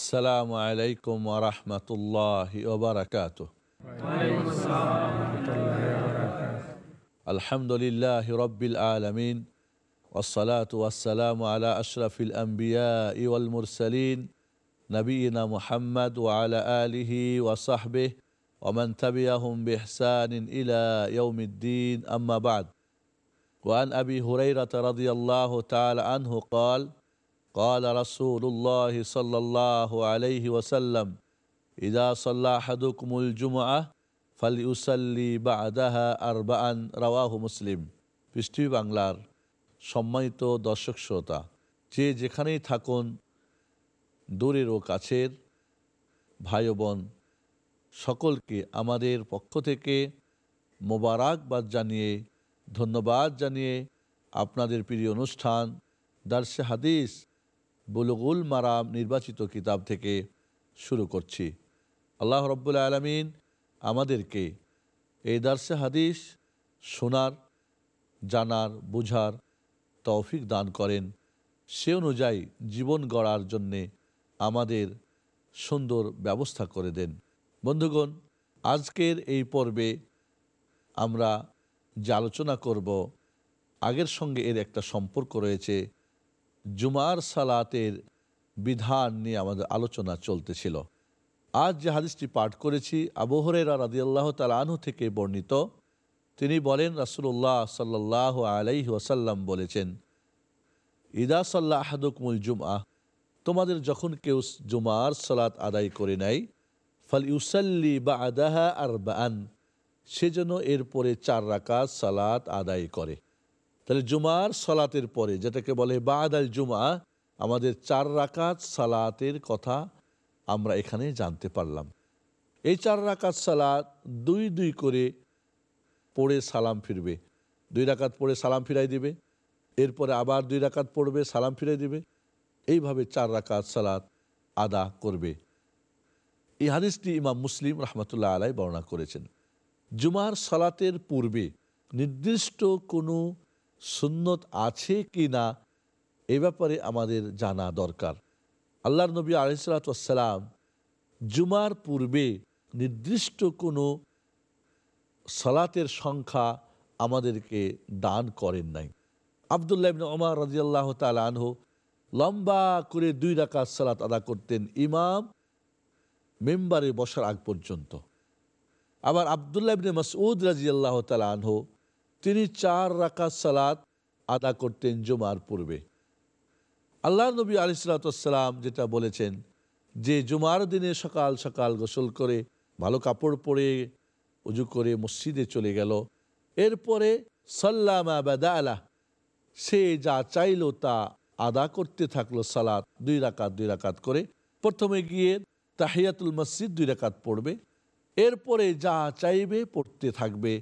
السلام عليكم ورحمة الله وبركاته. وعليكم السلام ورحمة الله وبركاته الحمد لله رب العالمين والصلاة والسلام على أشرف الأنبياء والمرسلين نبينا محمد وعلى آله وصحبه ومن تبعهم بإحسان إلى يوم الدين. أما بعد وعن أبي هريرة رضي الله تعالى عنه قال قال رسول الله صلى الله عليه وسلم إذا صلى أحدكم الجمعة فليصلي بعدها أربعا رواه مسلم পৃষ্টি বাংলার সম্মানিত দর্শক শ্রোতা যে যেখানেই থাকুন দূরের ও কাছের ভাই ও বোন সকলকে আমাদের পক্ষ থেকে মোবারকবাদ জানিয়ে ধন্যবাদ জানিয়ে আপনাদের প্রিয় অনুষ্ঠান দার্সে হাদিস বুলগুল মারাম নির্বাচিত কিতাব থেকে শুরু করছি। আল্লাহ রব্বুল আলমিন আমাদেরকে এই দার্সে হাদিস শোনার, জানার, বুঝার তৌফিক দান করেন। সে অনুযায়ী জীবন গড়ার জন্যে আমাদের সুন্দর ব্যবস্থা করে দেন। বন্ধুগণ, আজকের এই পর্বে আমরা যে আলোচনা করব, আগের সঙ্গে এর একটা সম্পর্ক রয়েছে। জুমার সালাতের বিধান নিয়ে আমাদের আলোচনা চলতেছিল। আজ যে হাদিসটি পাঠ করেছি আবহরেরা রাদিয়াল্লাহ তালাহু থেকে বর্ণিত। তিনি বলেন রাসুল্লাহ সাল্লাহ আলাইহি ওয়াসাল্লাম বলেছেন, ইদা সাল্লাহ আহাদুকমুল জুমআ তোমাদের যখন কেউ জুমার সালাত আদায় করে নেয় ফল ইউসাল্লি বা আদাহা আর বান সে যেন এরপরে চার রাকাত সালাত আদায় করে। তাহলে জুমার সালাতের পরে, যেটাকে বলে বাদ আল জুমা, আমাদের চার রাকাত সালাতের কথা আমরা এখানে জানতে পারলাম। এই চার রাকাত সালাত দুই দুই করে পড়ে সালাম ফিরবে। দুই রাকাত পড়ে সালাম ফিরাই দিবে। এরপরে আবার দুই রাকাত পড়বে, সালাম ফিরাই দিবে। এইভাবে চার রাকাত সালাত আদা করবে। এই হাদিসটি ইমাম মুসলিম রহমতুল্লাহ আলাই বর্ণনা করেছেন। জুমার সালাতের পূর্বে নির্দিষ্ট কোনো সুন্নত আছে কি না, এ ব্যাপারে আমাদের জানা দরকার। আল্লাহর নবী আলিসালাম জুমার পূর্বে নির্দিষ্ট কোনো সালাতের সংখ্যা আমাদেরকে দান করেন নাই। আবদুল্লাহ ইবনে ওমর রাজিয়াল্লাহ তালা আনহু লম্বা করে দুই রাকাত সালাত আদা করতেন ইমাম মেম্বারে বসার আগ পর্যন্ত। আবার আবদুল্লাহ ইবনে মাসউদ রাজিয়াল্লাহ তালা আনহু তিনি চার রাকাত সালাত আদা করতেন জুমার পূর্বে। আল্লাহ নবী আলিসাল্লাম যেটা বলেছেন যে জুমার দিনে সকাল সকাল গোসল করে, ভালো কাপড় পরে, উজু করে মসজিদে চলে গেল। এরপরে সাল্লামা আলাহ সে যা চাইলো তা আদা করতে থাকল সালাত, দুই রাকাত দুই রাকাত করে। প্রথমে গিয়ে তাহিয়াতুল মসজিদ দুই রাকাত পড়বে, এরপরে যা চাইবে পড়তে থাকবে।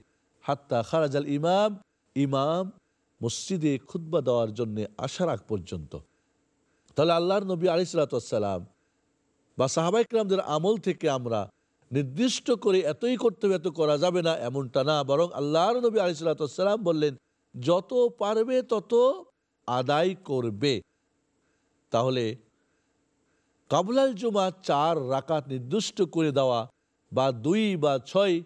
হাত্তা খারাজাল ইমাম ইমাম মসজিদে খুদ্া দেওয়ার জন্য আসার আগ পর্যন্ত। তাহলে আল্লাহর নবী আলিসাল্লাম বা সাহাবাইকরামদের আমল থেকে আমরা নির্দিষ্ট করে এতই করতে এত করা যাবে না এমনটা না। বরং আল্লাহর নবী আলিসাল্লাম বললেন, যত পারবে তত আদায় করবে। তাহলে কাবলাল জুমা চার রাকাত নির্দিষ্ট করে দেওয়া বা দুই বা ছয়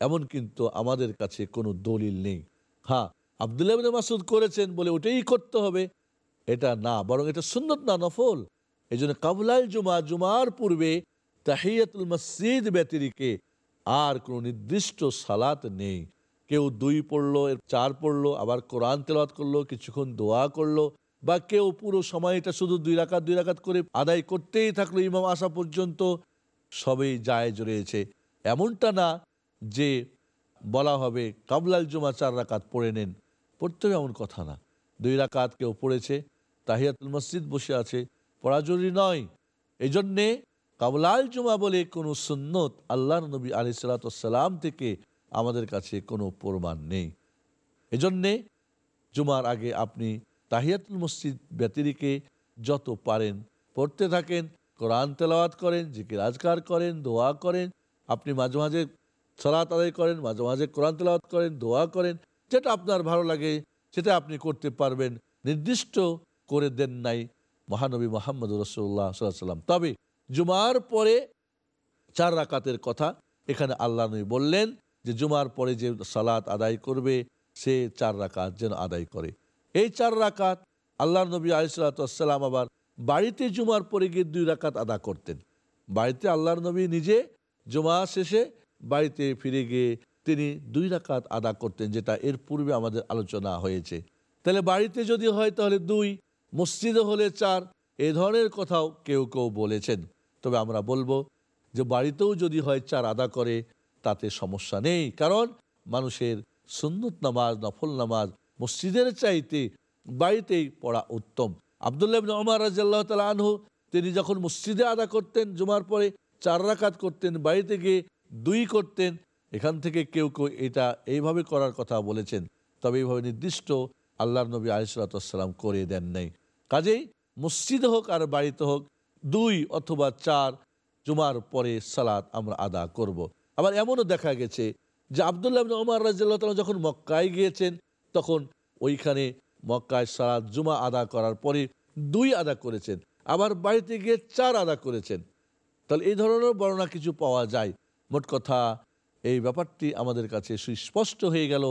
এমন কিন্তু আমাদের কাছে কোনো দলিল নেই। হ্যাঁ আবদুল্লাহ মাসুদ করেছেন বলে ওটাই করতে হবে। এটা না, বরং এটা সুন্নত না, নফল। এই জন্য কাবলাল জুমা, জুমার পূর্বে তাহিয়াতুল মসজিদ ব্যতিরিকে আর কোনো নির্দিষ্ট সালাত নেই। কেউ দুই পড়ল চার পড়ল, আবার কোরআন তেলাওয়াত করল, কিছুক্ষণ দোয়া করল, বা কেউ পুরো সময়টা শুধু দুই রাকাত দুই রাকাত করে আদায় করতেই থাকল ইমাম আসা পর্যন্ত। সবই যায় রয়েছে। এমনটা না যে বলা হবে কাবলাল জুমা চার রাকাত পড়ে নেন। পড়তে এমন কথা না। দুই রাকাত কেউ পড়েছে, তাহিয়াতুল মসজিদ বসে আছে, পড়া জরুরি নয়। এই জন্যে কাবলাল জুমা বলে কোনো সুন্নত আল্লাহ নবী আলি সালাতাম থেকে আমাদের কাছে কোনো প্রমাণ নেই। এজন্যে জুমার আগে আপনি তাহিয়াতুল মসজিদ ব্যতিরিকে যত পারেন পড়তে থাকেন, কোরআন তেলাওয়াত করেন, জিকির আজকার করেন, দোয়া করেন। আপনি মাঝে মাঝে সলাত আদায় করেন, মাঝে মাঝে কোরআন তেলাওয়াত করেন, দোয়া করেন, যেটা আপনার ভালো লাগে, সেটা আপনি করতে পারবেন। নির্দিষ্ট করে দেন নাই মহানবী মোহাম্মদ রসুল্লাহ সাল্লাম তবে জুমার পরে চার রাকাতের কথা এখানে আল্লাহ নবী বললেন যে, জুমার পরে যে সালাত আদায় করবে, সে চার রাকাত যেন আদায় করে। এই চার রাকাত আল্লাহ নবী আলিসাল্লাম আবার বাড়িতে জুমার পরে গিয়ে দুই রাকাত আদা করতেন। বাড়িতে আল্লাহর নবী নিজে জুমা শেষে বাড়িতে ফিরে গিয়ে তিনি দুই রাকাত আদা করতেন, যেটা এর পূর্বে আমাদের আলোচনা হয়েছে। তাহলে বাড়িতে যদি হয় তাহলে দুই, মসজিদে হলে চার, এ ধরনের কথাও কেউ কেউ বলেছেন। তবে আমরা বলব যে বাড়িতেও যদি হয় চার আদা করে, তাতে সমস্যা নেই। কারণ মানুষের সুন্নত নামাজ, নফল নামাজ মসজিদের চাইতে বাড়িতেই পড়া উত্তম। আবদুল্লাহ ওমর রাজিয়াল্লাহ তালা আনহু, তিনি যখন মসজিদে আদা করতেন, জুমার পরে চার রাকাত করতেন, বাড়িতে গিয়ে দুই করতেন, এখান থেকে কেউ কেউ এটা এইভাবে করার কথা বলেছেন, তবে এইভাবে নির্দিষ্ট আল্লাহ নবী আলিসাল্লাম করে দেন নাই। কাজেই মসজিদে হোক আর বাড়িতে হোক, দুই অথবা চার জুমার পরে সালাত আমরা আদা করব। আবার এমনও দেখা গেছে যে আবদুল্লাহ ওমর রাজিয়াল্লাহ তালা যখন মক্কায় গিয়েছেন, তখন ওইখানে মক্কায় সালাদ জুমা আদা করার পরে দুই আদা করেছেন, আবার বাড়িতে গিয়ে চার আদা করেছেন। তাহলে এই ধরনের বর্ণনা কিছু পাওয়া যায়। মোট কথা, এই ব্যাপারটি আমাদের কাছে সুস্পষ্ট হয়ে গেল।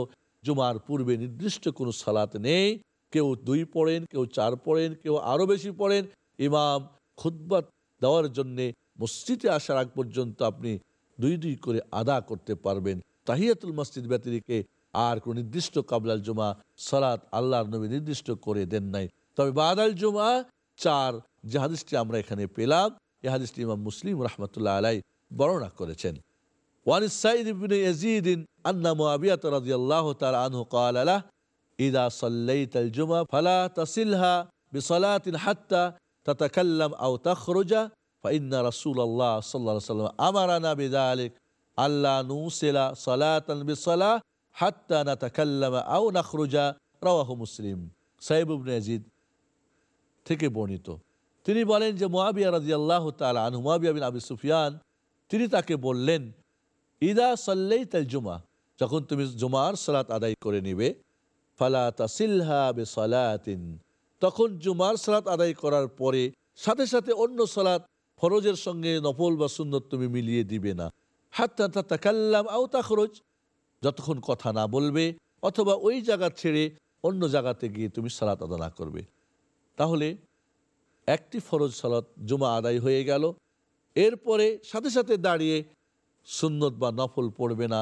জুমার পূর্বে নির্দিষ্ট কোনো সালাত নেই। কেউ দুই পড়েন, কেউ চার পড়েন, কেউ আরও বেশি পড়েন। ইমাম খুদ্বাত দেওয়ার জন্যে মসজিদে আসার আগ পর্যন্ত আপনি দুই দুই করে আদা করতে পারবেন। তাহিয়াতুল মসজিদ ব্যতিরিকে আর কোন নির্দিষ্ট কাবলাল জুমা সালাত আল্লাহর নবী নির্দিষ্ট করে দেন নাই। তবে বাদাল জুমা চার, যে হাদিসটি আমরা এখানে পেলাম এই হাদিসটি ইমাম মুসলিম রহমতুল্লাহ আলাই বর্ণনা করেছেন। وعن السيد بن يزيد أن معاوية رضي الله تعالى عنه قال له إذا صليت الجمعة فلا تصلها بصلاة حتى تتكلم أو تخرج فإن رسول الله صلى الله عليه وسلم أمرنا بذلك ألا نوصل صلاة بصلاة حتى نتكلم أو نخرج رواه مسلم সাহেব ইবনে ইয়াজিদ থেকে বর্ণিত তিনি বলেন যে মোয়াবিয়া রাজি আল্লাহ তালা আনহু মোয়াবিয়া বিন আবি সুফিয়ান তিনি তাকে বললেন ইদা সাল্লাই তাল জুমা যখন তুমি জুমার সালাত আদায় করে নিবে, ফালা তাসিলহা বে সালাতিন তখন জুমার সালাত আদায় করার পরে সাথে সাথে অন্য সালাত ফরজের সঙ্গে নফল বা সুন্নত তুমি মিলিয়ে দিবে না। হাত্তা তাকাল্লাম আও তাখরজ, যতক্ষণ কথা না বলবে অথবা ওই জায়গা ছেড়ে অন্য জায়গাতে গিয়ে তুমি সালাত আদা না করবে। তাহলে একটি ফরজ সালাত জুমা আদায় হয়ে গেল। এরপরে সাথে সাথে দাঁড়িয়ে সুন্নত বা নফল পড়বে না।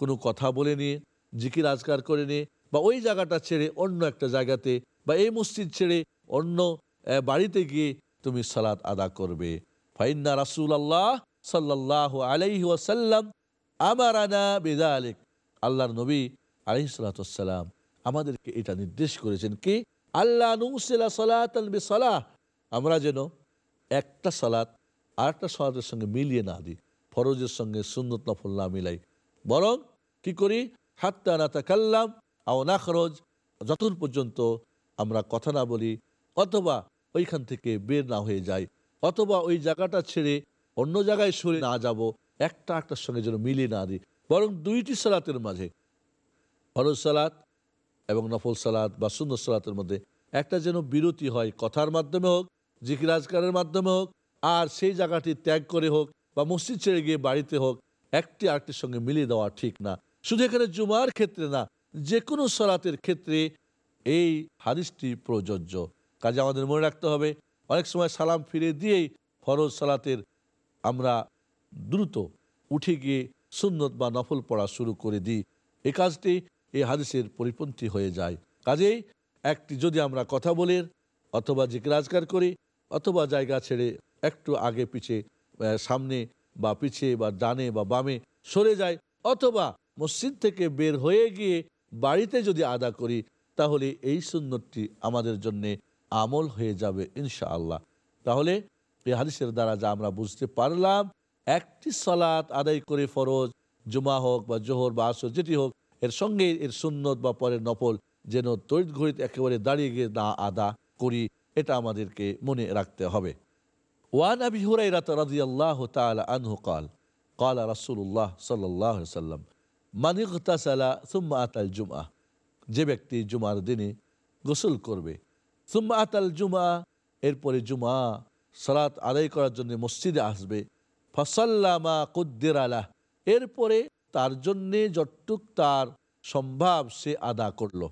কোনো কথা বলে নিয়ে, জিকির আজকার করে নিয়ে বা ওই জায়গাটা ছেড়ে অন্য একটা জায়গাতে বা এই মসজিদ ছেড়ে অন্য বাড়িতে গিয়ে তুমি সালাত আদা করবে। ফাইন্না রাসুল আল্লাহ সাল্লাহ আলাইহি ওয়াসাল্লাম আমার আনা বেদা আলেক আল্লাহর নবী আলহি সালাতাম আমাদেরকে এটা নির্দেশ করেছেন কি আল্লাহ সালাত সালাহ আমরা যেন একটা সালাত আর একটা সালাতের সঙ্গে মিলিয়ে না দিই। ফরজের সঙ্গে সুন্নত নফল না মিলাই। বরং কি করি? হাত্তা না তাকাল্লাম আও না খরচ যতক্ষণ পর্যন্ত আমরা কথা না বলি, অথবা ওইখান থেকে বের না হয়ে যায় অথবা ওই জায়গাটা ছেড়ে অন্য জায়গায় সরে না যাব, একটা একটার সঙ্গে যেন মিলিয়ে না দিই, বরং দুইটি সালাতের মাঝে। ফরজ সালাত এবং নফল সালাত বা সুন্দর সালাতের মধ্যে একটা যেন বিরতি হয় কথার মাধ্যমে হোক জিকিরাজকারের মাধ্যমে হোক, আর সেই জায়গাটি ত্যাগ করে হোক বা মসজিদ ছেড়ে গিয়ে বাড়িতে হোক, একটি আরেকটির সঙ্গে মিলিয়ে দেওয়া ঠিক না। শুধু এখানে জুমার ক্ষেত্রে না যে কোনো সলাতের ক্ষেত্রে এই হাদিসটি প্রযোজ্য। কাজে আমাদের মনে রাখতে হবে, অনেক সময় সালাম ফিরে দিয়েই ফরজ সালাতের আমরা দ্রুত উঠে গিয়ে সুন্নত বা নফল পড়া শুরু করে দিই। এই কাজটি এই হাদিসের পরিপন্থী হয়ে যায়। কাজেই একটি যদি আমরা কথা বলি, অথবা জিজ্ঞাসকার করি, অথবা জায়গা ছেড়ে একটু আগে পিছে সামনে বা পিছিয়ে বা ডানে বা বামে সরে যায় অথবা মসজিদ থেকে বের হয়ে গিয়ে বাড়িতে যদি আদা করি, তাহলে এই সুন্নতটি আমাদের জন্য আমল হয়ে যাবে ইনশাআল্লাহ। তাহলে এই হাদিসের দ্বারা যা আমরা বুঝতে পারলাম, একটি সলাৎ আদায় করে ফরজ, জুমা হোক বা জোহর বা আসর, যেটি হোক, এর সঙ্গে এর সুন্নত বা পরের নফল যেন তৈরি ঘড়িত একেবারে দাঁড়িয়ে গিয়ে না আদা করি, এটা আমাদেরকে মনে রাখতে হবে। ওয়ান আবি হুরাইরা রাদিয়াল্লাহু তাআলা আনহু قال قال رسول الله صلى الله عليه وسلم من اغتسل ثم اتى الجمعه যে ব্যক্তি জুমার দিনে গোসল করবে সুম্মা আতাল জুমা এরপরে জুমা সালাত আদায় করার জন্য মসজিদে আসবে ফসল্লামা কুদ্দির আলাহ এরপরে তার জন্যে যতটুক তার সম্ভব সে আদা করলো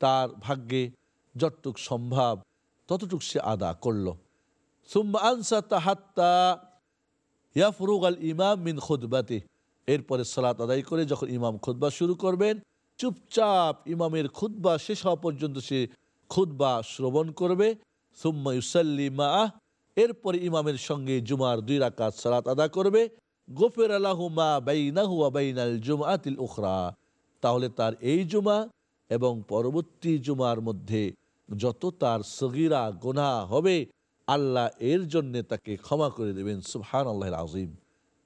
তার ভাগ্যে যতটুক সম্ভব ততটুক সে আদা করলো সুম্মা আনসা তাহাত্তা ইমাম মিন এরপরে সালাত আদায় করে যখন ইমাম খুতবা শুরু করবেন, চুপচাপ ইমামের খুতবা শেষ হওয়া পর্যন্ত সে খুতবা শ্রবণ করবে। সুম্মা ইউসাল্লি মা এরপরে ইমামের সঙ্গে জুমার দুই রাকাত সালাত আদা করবে। গোফের আলাহুমা বাইনাহু বাইনাল জুমাতিল উখরা তাহলে তার এই জুমা এবং পরবর্তী জুমার মধ্যে যত তার সগিরা গোনা হবে আল্লাহ এর জন্য তাকে ক্ষমা করে দেবেন সুবহান আল্লাহ আজিম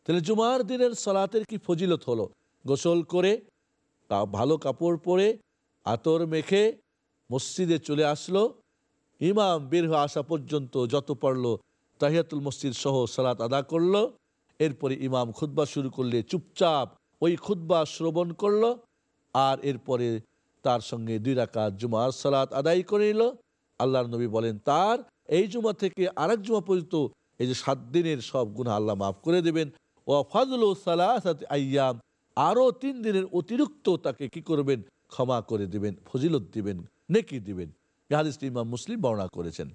তাহলে জুমার দিনের সালাতের কি ফজিলত হলো? গোসল করে তা ভালো কাপড় পরে, আতর মেখে মসজিদে চলে আসলো। ইমাম বের হয়ে আসা পর্যন্ত যত পড়ল তাহিয়াতুল মসজিদ সহ সালাত আদা করল। এরপরে ইমাম খুতবা শুরু করলে চুপচাপ ওই খুতবা শ্রবণ করল আর এরপরে তার সঙ্গে দুই রাকাত জুমার সালাত আদায় করে নিল। আল্লাহর নবী বলেন, তার এই জুমা থেকে আরেক জুমা পর্যন্ত এই যে সাত দিনের সব গুণা আল্লাহ মাফ করে দেবেন। ও ফাজল সালাসাত আয়াম আরও তিন দিনের অতিরিক্ত তাকে কি করবেন? ক্ষমা করে দিবেন, ফজিলত দিবেন, নেকি দিবেন। হাদিসটি ইমাম মুসলিম বর্ণনা করেছেন।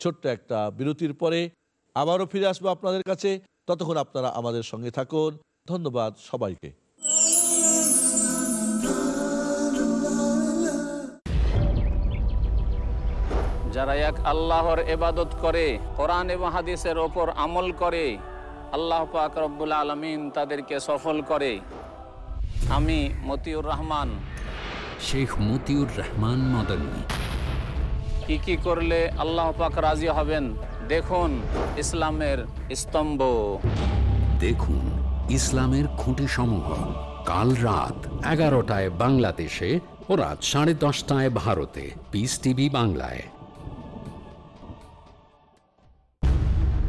ছোট্ট একটা বিরতির পরে আবারও ফিরে আসব আপনাদের কাছে। ততক্ষণ আপনারা আমাদের সঙ্গে থাকুন। ধন্যবাদ সবাইকে। যারা এক আল্লাহর এবাদত করে কোরআন এবং হাদিসের ওপর আমল করে আল্লাহ পাক রব্বুল আলমিন তাদেরকে সফল করে। আমি মতিউর রহমান। শেখ মতিউর রহমান মদনী। কি কি করলে আল্লাহ পাক রাজি হবেন? দেখুন ইসলামের স্তম্ভ। দেখুন ইসলামের খুঁটি সমূহ কাল রাত এগারোটায় বাংলাদেশে ও রাত সাড়ে দশটায় ভারতে। পিস টিভি বাংলায়।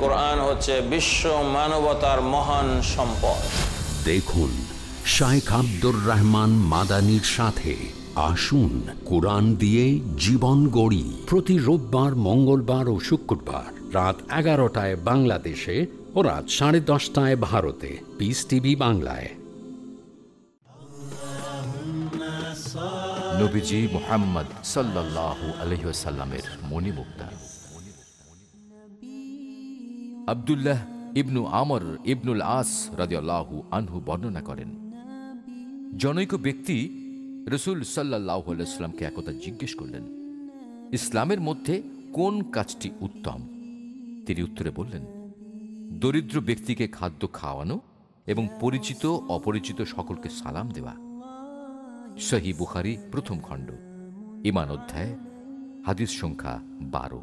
কোরআন হচ্ছে বিশ্ব মানবতার মহান সম্পদ। দেখুন শাইখ আব্দুর রহমান মাদানির সাথে আসুন কোরআন দিয়ে জীবন গড়ি। প্রতি রোববার মঙ্গলবার ও শুক্রবার রাত এগারোটায় বাংলাদেশে ও রাত সাড়ে দশটায় ভারতে। পিস টিভি বাংলায়। নবীজি মোহাম্মদ সাল্লাহ আলহিসাল্লামের মণিমুক্তা। আবদুল্লাহ ইবনু আমর ইবনুল আস রাজিয়াল্লাহু আনহু বর্ণনা করেন, জনৈক ব্যক্তি রসুল সাল্লাহ আলাইস্লামকে একতা জিজ্ঞেস করলেন, ইসলামের মধ্যে কোন কাজটি উত্তম? তিনি উত্তরে বললেন, দরিদ্র ব্যক্তিকে খাদ্য খাওয়ানো এবং পরিচিত, অপরিচিত সকলকে সালাম দেওয়া। সহি বুখারি প্রথম খণ্ড, ইমান অধ্যায়, হাদিস সংখ্যা বারো।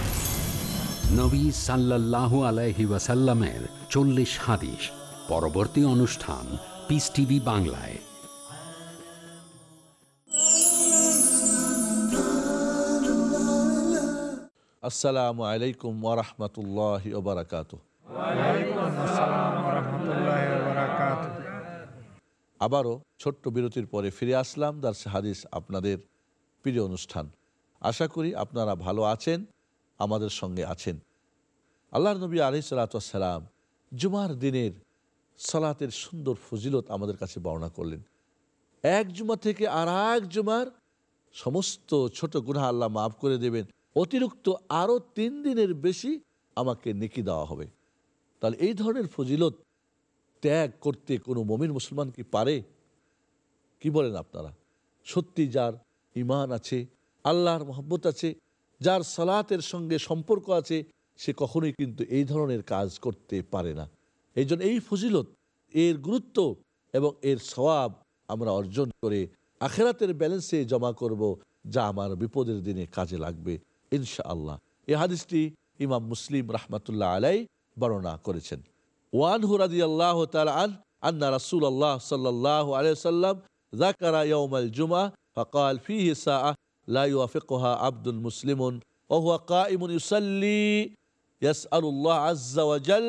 নবী সাল্লাল্লাহু আলাইহি ওয়াসাল্লামের চল্লিশ হাদিস, পরবর্তী অনুষ্ঠান পিস টিভি বাংলায়। আসসালামু আলাইকুম ওরহমতুল্লাহ আবারও ছোট্ট বিরতির পরে ফিরে আসলাম দার্সে হাদিস আপনাদের প্রিয় অনুষ্ঠান। আশা করি আপনারা ভালো আছেন। আমাদের সঙ্গে আছেন। আল্লাহ নবী আলি সালাতাম জুমার দিনের সালাতের সুন্দর ফজিলত আমাদের কাছে বর্ণনা করলেন। এক জুমা থেকে আর এক জুমার সমস্ত ছোট গুনাহ আল্লাহ মাফ করে দেবেন। অতিরিক্ত আরও তিন দিনের বেশি আমাকে নেকি দেওয়া হবে। তাহলে এই ধরনের ফজিলত ত্যাগ করতে কোনো মমিন মুসলমান কি পারে? কি বলেন আপনারা? সত্যি যার ইমান আছে, আল্লাহর মহব্বত আছে যার সালাতের সঙ্গে সম্পর্ক আছে, সে কখনোই কিন্তু এই ধরনের কাজ করতে পারে না। এই এই ফজিলত, এর গুরুত্ব এবং এর স্বভাব আমরা অর্জন করে আখেরাতের ব্যালেন্সে জমা করব, যা আমার বিপদের দিনে কাজে লাগবে ইনশা আল্লাহ এ হাদিসটি ইমাম মুসলিম রাহমাতুল্লাহ আলাই বর্ণনা করেছেন। ওয়ান হুরাদি আল্লাহ আন, আন্না রাসুল আল্লাহ সাল্লাহ আলিয়া সাল্লাম জাকারা ইয়মাল জুমা ফকাল ফি সাহ লাফেকোহা আব্দুল মুসলিমন ওহুয়া কাইমুন ইউসাল্লি ইয়াস আল্লাহ আজ্জাওয়াজাল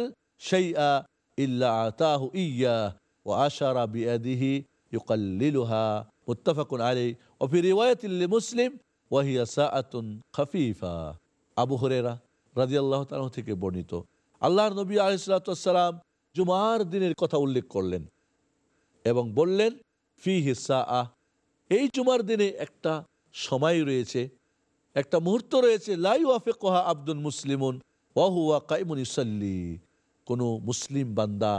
সেই আ ইল্লা আতাহু ইয়া ও আশারা বিআদিহি ইউকাল্লিলুহা মুত্তাফাকুন আলী ওফি রিওয়ায়তিল্লি মুসলিম ওয়াহিয়া সাআতুন খফিফা আবু হরেরা রাজি আল্লাহ থেকে বর্ণিত। আল্লাহর নবী আলিসালাম জুমার দিনের কথা উল্লেখ করলেন এবং বললেন ফি হিসা আহ এই জুমার দিনে একটা সময় রয়েছে, একটা মুহূর্ত রয়েছে লাই ওয়াফে কোহা আব্দুল মুসলিমুন ওয়াহুয়া কাইমুন ইসাল্লি কোনো মুসলিম বান্দা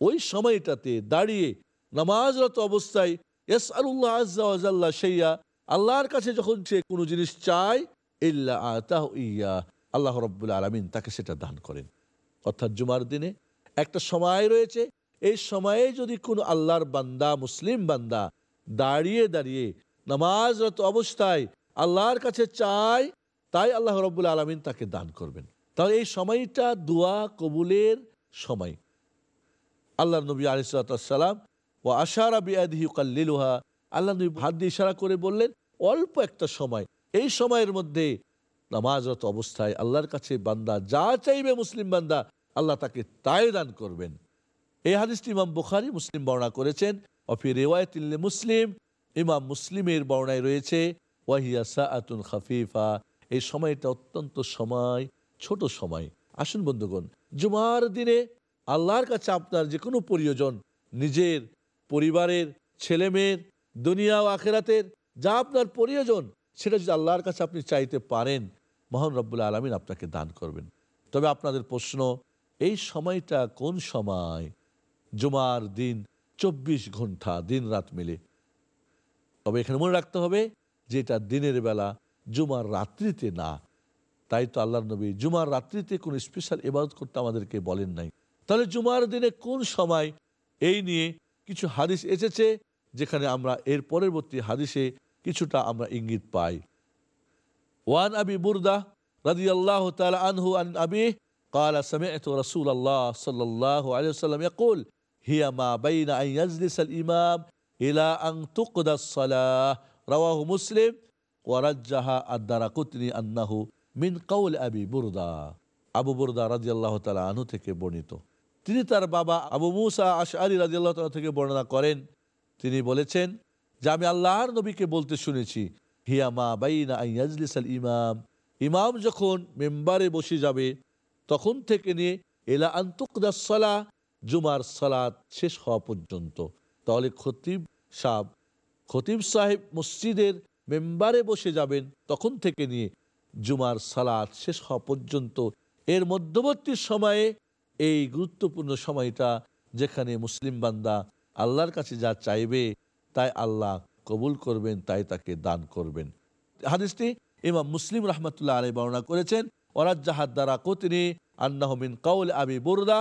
ওই সময়টাতে দাঁড়িয়ে নামাজরত অবস্থায় এস আল্লাহ আজ্লাহ সেইয়া আল্লাহর কাছে যখন সে কোনো জিনিস চায়, ইল্লা আতাহ ইয়া, আল্লাহ রব্বুল আলমিন তাকে সেটা দান করেন। অর্থাৎ জুমার দিনে একটা সময় রয়েছে, এই সময়ে যদি কোনো আল্লাহর বান্দা, মুসলিম বান্দা দাঁড়িয়ে দাঁড়িয়ে নামাজরত অবস্থায় আল্লাহর কাছে চায় তাই আল্লাহ রব্বুল আলমিন তাকে দান করবেন। তাহলে এই সময়টা দোয়া কবুলের সময়। আল্লাহ নবী আলিসাল্লাম ও আশারা কাল্লিলুহা আল্লাহ নবী হাত দিয়ে ইশারা করে বললেন, অল্প একটা সময়। এই সময়ের মধ্যে নামাজরত অবস্থায় আল্লাহর কাছে বান্দা যা চাইবে মুসলিম বান্দা, আল্লাহ তাকে তাই দান করবেন। এই হাদিসটি ইমাম বুখারি, মুসলিম বর্ণনা করেছেন। অফি রেওয়ায়তিল্লে মুসলিম ইমাম মুসলিমের বর্ণায় রয়েছে, ওয়াহিয়া সাআতুন খাফিফা। এই সময়টা অত্যন্ত সময়, ছোট সময়। আসুন বন্ধুগণ, জুমার দিনে আল্লাহর কাছে আপনার যে কোনো প্রয়োজন, নিজের, পরিবারের, ছেলেমেয়ের, দুনিয়া ও আখেরাতের, যা আপনার প্রয়োজন, সেটা যদি আল্লাহর কাছে আপনি চাইতে পারেন, মহান রব্বুল আলমিন আপনাকে দান করবেন। তবে আপনাদের প্রশ্ন, এই সময়টা কোন সময়? জুমার দিন, চব্বিশ ঘণ্টা দিন রাত মিলে। তবে এখানে মনে রাখতে হবে যে এটা দিনের বেলা জুমার রাত্রিতে না তাই তো আল্লাহ নবী জুমার রাত্রিতে কোন স্পেশাল ইবাদত করতে আমাদেরকে বলেন নাই তাহলে জুমার দিনে কোন সময় এই নিয়ে কিছু হাদিস এসেছে যেখানে আমরা এর পরবর্তী হাদিসে কিছুটা আমরা ইঙ্গিত পাই ওয়ান আবি বুরদা রাজি আল্লাহ আনহু আন আবি قال سمعت رسول الله صلى الله عليه وسلم يقول هي ما بين أن يجلس الإمام ইলা আং তুকদাসলাহ রাহু মুসলিম ওয়ারাজ্জাহা আদারা কুতনি আন্নাহু মিন কাউল আবি বুরদা আবু বুরদা রাজি আল্লাহ তালা আনু থেকে বর্ণিত। তিনি তার বাবা আবু মুসা আশ আলী রাজি আল্লাহ তালা থেকে বর্ণনা করেন। তিনি বলেছেন, যে আমি আল্লাহর নবীকে বলতে শুনেছি, হিয়া মা বাইনা আইয়াজলিস আল ইমাম। ইমাম যখন মেম্বারে বসে যাবে, তখন থেকে নিয়ে এলা আন্তুকদাসলা জুমার সালাত শেষ হওয়া পর্যন্ত। তাহলে খতিব সাহ খতিব সাহেব মসজিদের মেম্বারে বসে যাবেন তখন থেকে নিয়ে জুমার সালাত শেষ হওয়া পর্যন্ত। এর মধ্যবর্তী সময়ে এই গুরুত্বপূর্ণ সময়টা যেখানে মুসলিম বান্দা আল্লাহর কাছে যা চাইবে তাই আল্লাহ কবুল করবেন, তাই তাকে দান করবেন। হাদিসটি ইমাম মুসলিম রহমতুল্লাহ আলী বর্ণনা করেছেন, ওরাজ্জাহাদ দ্বারা কতিনি আন্নাহমিন কাউল আবি বুরদা।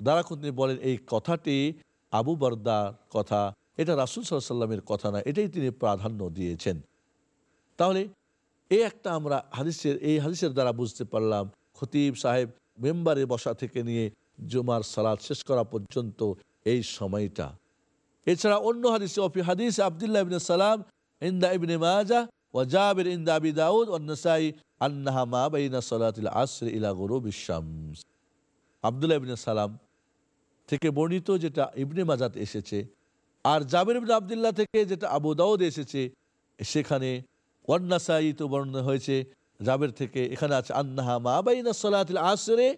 দ্বারা কতিনি বলেন এই কথাটি আবু বরদার কথা, এটা রাসুল সাল্লামের কথা না, এটাই তিনি প্রাধান্য দিয়েছেন। তাহলে এই একটা আমরা হাদিসের, এই হাদিসের দ্বারা বুঝতে পারলাম, খতিব সাহেব মেম্বারে বসা থেকে নিয়ে জুমার সালাদ শেষ করা পর্যন্ত এই সময়টা। এছাড়া অন্য হাদিসে অফি হাদিস আবদুল্লাহ ইবিন সালাম, ইন্দা ইবিন মাজা ও জাবির ইন্দা আবি দাউদ ও নসাই আন্নাহা মা বাইনা সালাতিল আসর ইলা গরু বিশ্বামস আবদুল্লাহ ইবিন সালাম থেকে বর্ণিত যেটা ইবনে মাজাত এসেছে, আর জাবির আবদুল্লাহ থেকে যেটা আবু দাউদ এসেছে, সেখানে ওয়ান্নাসাই তো বর্ণনা হয়েছে, জাবের থেকে এখানে আছে, আন্নাহা মা বাইনা সালাতিল আসরে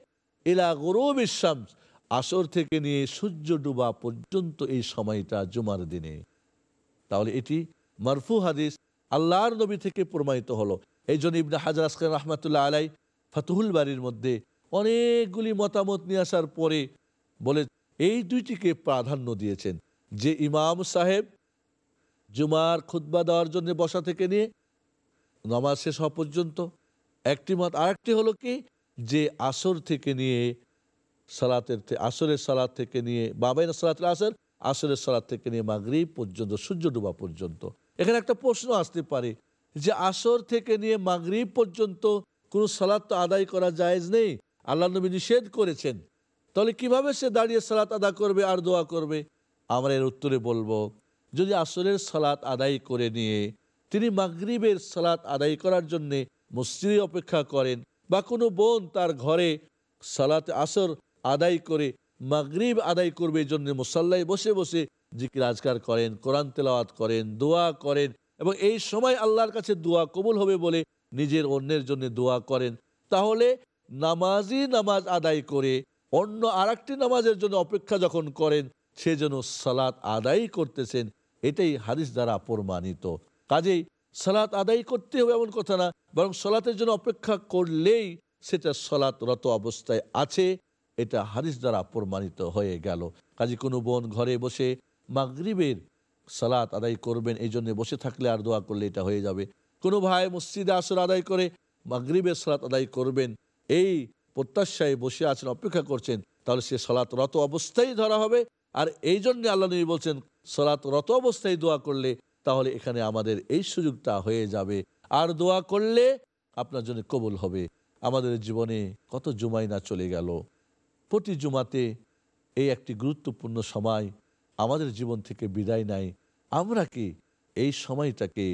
ইলা গরু বিশ্বামস আসর থেকে নিয়ে সূর্য ডুবা পর্যন্ত এই সময়টা জুমার দিনে। তাহলে এটি মারফু হাদিস, আল্লাহর নবী থেকে প্রমাণিত হলো। এই জন্য ইবনে হাজার আসকান রহমতুল্লাহ আলাই ফাতুহুল বাড়ির মধ্যে অনেকগুলি মতামত নিয়ে আসার পরে বলে এই দুইটিকে প্রাধান্য দিয়েছেন যে ইমাম সাহেব জুমার খুতবা দেওয়ার জন্য বসা থেকে নিয়ে নামাজ শেষ হওয়া পর্যন্ত একটি মত আরেকটি হলো কি? যে আসর থেকে নিয়ে সালাতের আসরের সালাত থেকে নিয়ে বাবাইন সালাতের আসর, আসরের সালাত থেকে নিয়ে মাগরিব পর্যন্ত, সূর্য ডুবা পর্যন্ত। এখানে একটা প্রশ্ন আসতে পারে যে আসর থেকে নিয়ে মাগরিব পর্যন্ত কোনো সালাদ তো আদায় করা জায়েজ নেই? আল্লাহ নবী নিষেধ করেছেন। তাহলে কীভাবে সে দাঁড়িয়ে সালাত আদা করবে আর দোয়া করবে? আমরা এর উত্তরে বলব, যদি আসরের সালাত আদায় করে নিয়ে তিনি মাগরিবের সালাত আদায় করার জন্যে মসজিদে অপেক্ষা করেন বা কোনো বোন তার ঘরে সালাত আসর আদায় করে মাগরিব আদায় করবে এই জন্য মুসাল্লায় বসে বসে জিকির আজকার করেন, কোরআন তেলাওয়াত করেন, দোয়া করেন এবং এই সময় আল্লাহর কাছে দোয়া কবুল হবে বলে নিজের অন্যের জন্য দোয়া করেন। তাহলে নামাজি নামাজ আদায় করে অন্য আর নামাজের জন্য অপেক্ষা যখন করেন, সে যেন সালাত আদায় করতেছেন, এটাই হাদিস দ্বারা প্রমাণিত। কাজেই সালাত আদায় করতে হবে এমন কথা না, বরং সলাতের জন্য অপেক্ষা করলেই সেটা সালাতরত অবস্থায় আছে, এটা হাদিস দ্বারা প্রমাণিত হয়ে গেল। কাজে কোনো বোন ঘরে বসে মাগরিবের সালাত আদায় করবেন, এই জন্য বসে থাকলে আর দোয়া করলে এটা হয়ে যাবে। কোনো ভাই মসজিদে আসর আদায় করে মাগরিবের সালাত আদায় করবেন, এই প্রত্যাশায় বসে আছেন, অপেক্ষা করছেন, তাহলে সে সলাৎ রত অবস্থায় ধরা হবে। আর এই জন্য আল্লাহ নবী বলছেন সলাৎ রত অবস্থায় দোয়া করলে তাহলে এখানে আমাদের এই সুযোগটা হয়ে যাবে। আর দোয়া করলে আপনার জন্য কবুল হবে। আমাদের জীবনে কত জুমাই না চলে গেল। প্রতি জুমাতে এই একটি গুরুত্বপূর্ণ সময় আমাদের জীবন থেকে বিদায় নেয় আমরা কি এই সময়টাকে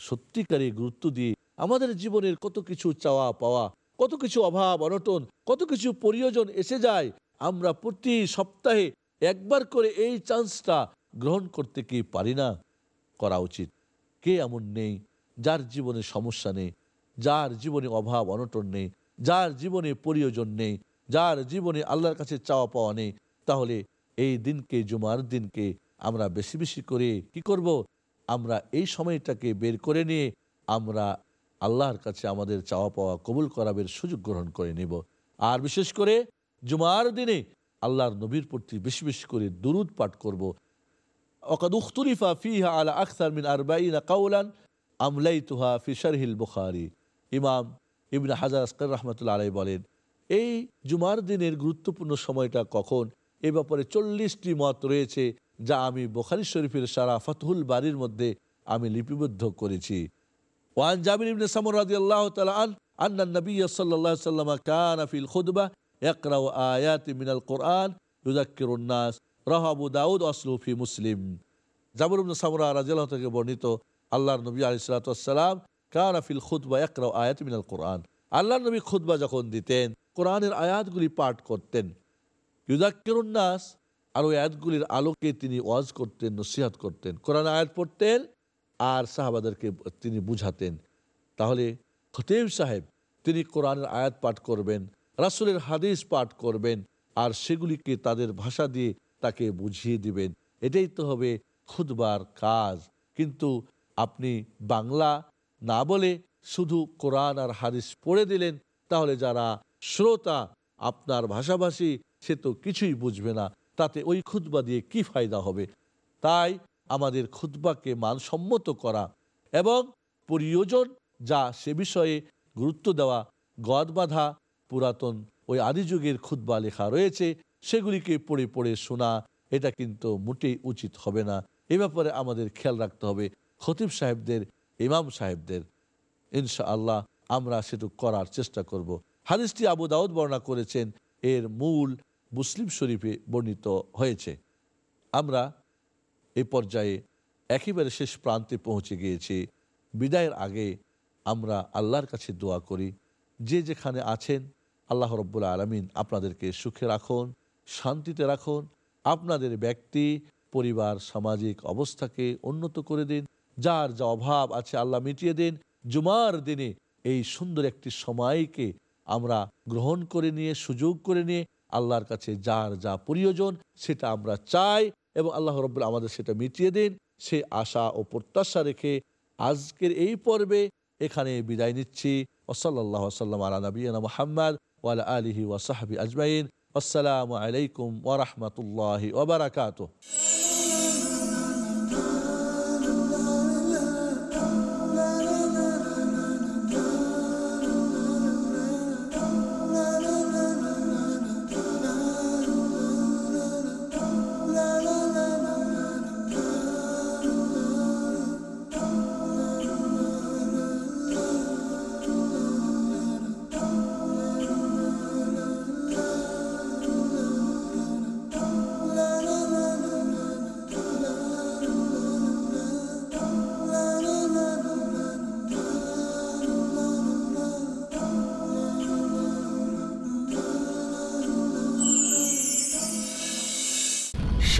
সত্যিকারে গুরুত্ব দিয়ে আমাদের জীবনের কত কিছু চাওয়া পাওয়া কত কিছু অভাব, অনটন, কত কিছু প্রয়োজন এসে যায়, আমরা প্রতি সপ্তাহে একবার করে এই চান্সটা গ্রহণ করতে কি পারি না? করা উচিত। কে এমন নেই যার জীবনে সমস্যা নেই, যার জীবনে অভাব, অনটন নেই, যার জীবনে প্রয়োজন নেই, যার জীবনে আল্লাহর কাছে চাওয়া পাওয়া নেই। তাহলে এই দিনকে, জুমার দিনকে আমরা বেশি বেশি করে কি করব? আমরা এই সময়টাকে বের করে নিয়ে আমরা আল্লাহর কাছে আমাদের চাওয়া পাওয়া কবুল করাবের সুযোগ গ্রহণ করে নিব। আর বিশেষ করে জুমার দিনে আল্লাহর নবীর প্রতি বেশি বেশি করে দুরুদ পাঠ করব। অকাদ উখতুলিফা ফিহা আলা আখতার মিন আরবাইনা কাউলান আমলাই তুহা ফি শারহিল বুখারি। ইমাম ইবনে হাজার আসকার রহমতুল্লা আলাই বলেন, এই জুমার দিনের গুরুত্বপূর্ণ সময়টা কখন? এ ব্যাপারে চল্লিশটি মত রয়েছে যা আমি বোখারি শরীফের সারা ফাতহুল বাড়ির মধ্যে আমি লিপিবদ্ধ করেছি। ওয়ান জাবির ইবনে সামর রাদিয়াল্লাহু তাআলা আন আন্না নবী সাল্লাল্লাহু আলাইহি ওয়াসাল্লাম কানা ফিল খুতবা ইয়াকরাউ আয়াতি মিনাল কোরআন ইউযাক্কিরুন নাস রাহাবু দাউদ আসলু ফি মুসলিম জাবর ইবনে সামরা রাদিয়াল্লাহু থেকে বর্ণিত আল্লাহর নবী আলাইহিস সালাতু ওয়াসসালাম কানা ফিল খুতবা ইয়াকরাউ মিনাল কোরআন আল্লাহর নবী খুতবা যখন দিতেন, কোরআনের আয়াতগুলি পাঠ করতেন ইউযাক্কিরুন নাস আর ওই আয়াতগুলির আলোকে তিনি ওয়াজ করতেন, নসিহাত করতেন। কোরআন আয়াত পড়তেন আর সাহাবাদেরকে তিনি বুঝাতেন। তাহলে খতেব সাহেব, তিনি কোরআনের আয়াত পাঠ করবেন, রাসুলের হাদিস পাঠ করবেন, আর সেগুলিকে তাদের ভাষা দিয়ে তাকে বুঝিয়ে দিবেন। এটাই তো হবে খুদবার কাজ। কিন্তু আপনি বাংলা না বলে শুধু কোরআন আর হাদিস পড়ে দিলেন, তাহলে যারা শ্রোতা, আপনার ভাষাভাষী, সে তো কিছুই বুঝবে না। তাতে ওই খুতবা দিয়ে কি ফায়দা হবে? তাই আমাদের খুতবাকে মানসম্মত করা এবং প্রয়োজন যা সে বিষয়ে গুরুত্ব দেওয়া, গদ বাঁধা, পুরাতন ওই আদিযুগের খুতবা লেখা রয়েছে, সেগুলিকে পড়ে পড়ে শোনা, এটা কিন্তু মোটেই উচিত হবে না। এ ব্যাপারে আমাদের খেয়াল রাখতে হবে, খতিব সাহেবদের, ইমাম সাহেবদের। ইনশা আল্লাহ আমরা সেটুকু করার চেষ্টা করব। হাদিসটি আবু দাউদ বর্ণনা করেছেন, এর মূল মুসলিম শরীফে বর্ণিত হয়েছে। আমরা এই পর্যায়ে একেবারে শেষ প্রান্তে পৌঁছে গিয়েছি। বিদায়ের আগে আমরা আল্লাহর কাছে দোয়া করি, যে যেখানে আছেন, আল্লাহ রব্বুল্লা আলমিন আপনাদেরকে সুখে রাখুন, শান্তিতে রাখুন, আপনাদের ব্যক্তি, পরিবার, সামাজিক অবস্থাকে উন্নত করে দিন, যার যা অভাব আছে আল্লাহ মিটিয়ে দিন। জুমার দিনে এই সুন্দর একটি সময়কে আমরা গ্রহণ করে নিয়ে, সুযোগ করে নিয়ে আল্লাহর কাছে যার যা প্রয়োজন সেটা আমরা চাই। এবং আল্লাহ রব্বুল আমাদের সেটা মিটিয়ে দিন। সে আশা ও প্রত্যাশা রেখে আজকের এই পর্বে এখানে বিদায় নিচ্ছি। ওসল্লাহ সাল্লাম আলা নবীনা মোহাম্মদ ওয়ালা আলহি ওয়াসাহাবি আজমাইন। আসসালামু আলাইকুম ওরহমতুল্লাহ ওবরাকাত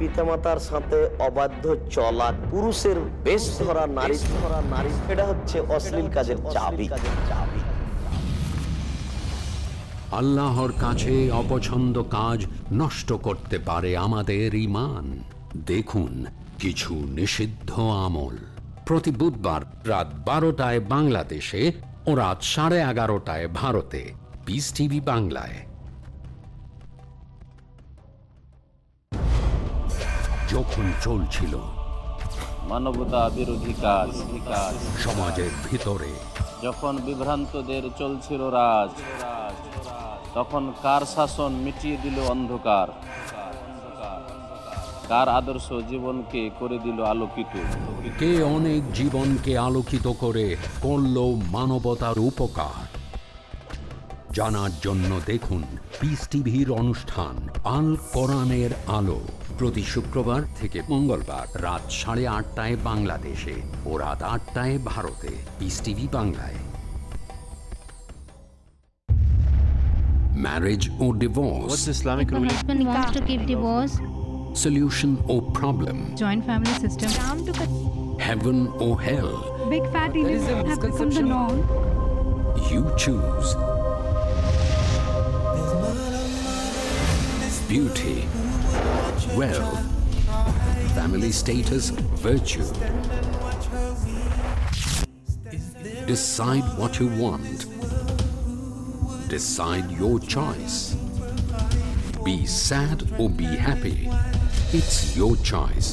পিতামাতার সাথে অবাধ্য চলা পুরুষের বেশ ধরা নারী ধরা নারী। এটা হচ্ছে অশ্লীল কাজের চাবি। চাবি। আল্লাহর কাছে অপছন্দ কাজ নষ্ট করতে পারে আমাদের ইমান দেখুন কিছু নিষিদ্ধ আমল। প্রতি বুধবার রাত বারোটায় বাংলাদেশে ও রাত সাড়ে এগারোটায় ভারতে। পিস টিভি বাংলায়। যখন চলছিল মানবতা বিরোধী কাজ। কাজ সমাজের ভিতরে যখন বিভ্রান্তদের চলছিল রাজ তখন কার শাসন মিটিয়ে দিল অন্ধকার? কার আদর্শ জীবনকে করে দিল আলোকিত? কে অনেক জীবনকে আলোকিত করে করল মানবতার উপকার? জানার জন্য দেখুন পিস টিভির অনুষ্ঠান আল কোরআনের আলো। প্রতি শুক্রবার থেকে মঙ্গলবার রাত সাড়ে আটটায় বাংলাদেশে ও রাত আটটায় ভারতে পিস টিভি বাংলায় marriage O divorce Islamic ruling? husband wants to give divorce, solution O problem joint family system. down to heaven ও hell Big fat Indians is a have become the misconception. norm. You choose. Beauty, wealth, family status, virtue. Decide what you want. Decide your choice. Be sad or be happy. It's your choice.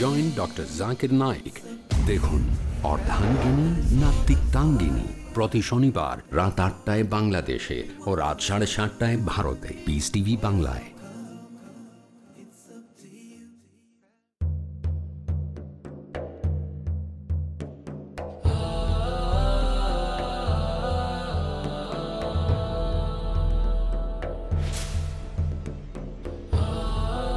Join doctor Zakir Naik দেখুন অর্ধাঙ্গিনী না তিক্তাঙ্গিনী প্রতি শনিবার রাত আটটায় বাংলাদেশে ও রাত সাড়ে সাতটায় ভারতে। পিস টিভি বাংলায়।